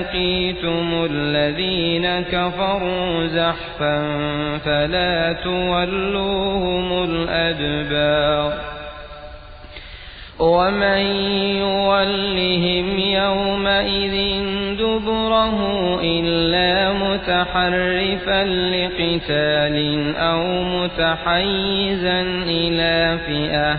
لقيتم الذين كفروا زحفا فلا تولوهم الأدبار ومن يولهم يومئذ دبره إلا متحرفا لقتال أو متحيزا إلى فئة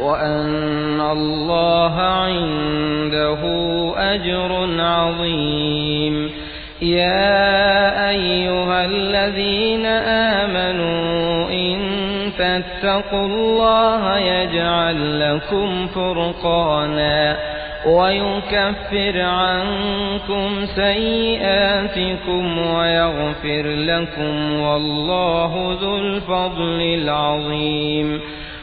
وأن الله عنده أجر عظيم. يا أيها الذين آمنوا إن تتقوا الله يجعل لكم فرقانا ويكفر عنكم سيئاتكم ويغفر لكم والله ذو الفضل العظيم.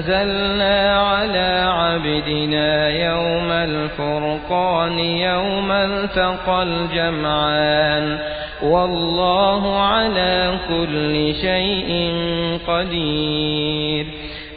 أنزلنا على عبدنا يوم الفرقان يوم التقى الجمعان. والله على كل شيء قدير.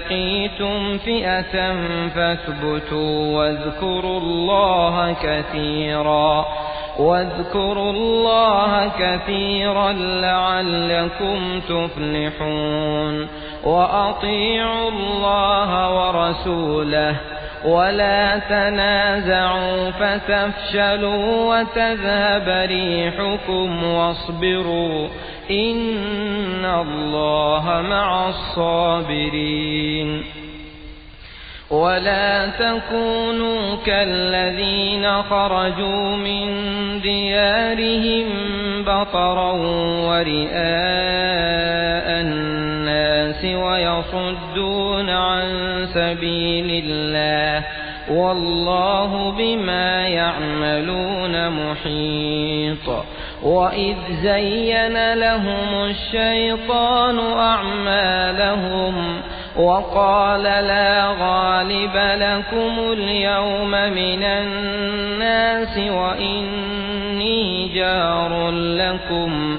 لقيتم فئة فاثبتوا واذكروا الله كثيرا واذكروا الله كثيرا لعلكم تفلحون وأطيعوا الله ورسوله. ولا تنازعوا فتفشلوا وتذهب ريحكم واصبروا إن الله مع الصابرين ولا تكونوا كالذين خرجوا من ديارهم بطرا ورئاء الناس ويصدون عن سبيل الله والله بما يعملون محيط وإذ زين لهم الشيطان أعمالهم وقال لا غالب لكم اليوم من الناس وإني جار لكم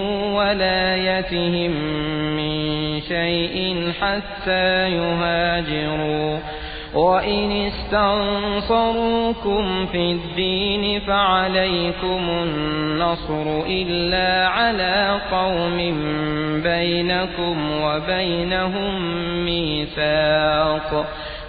ولايتهم من شيء حتى يهاجروا. وإن استنصروكم في الدين فعليكم النصر إلا على قوم بينكم وبينهم ميثاق.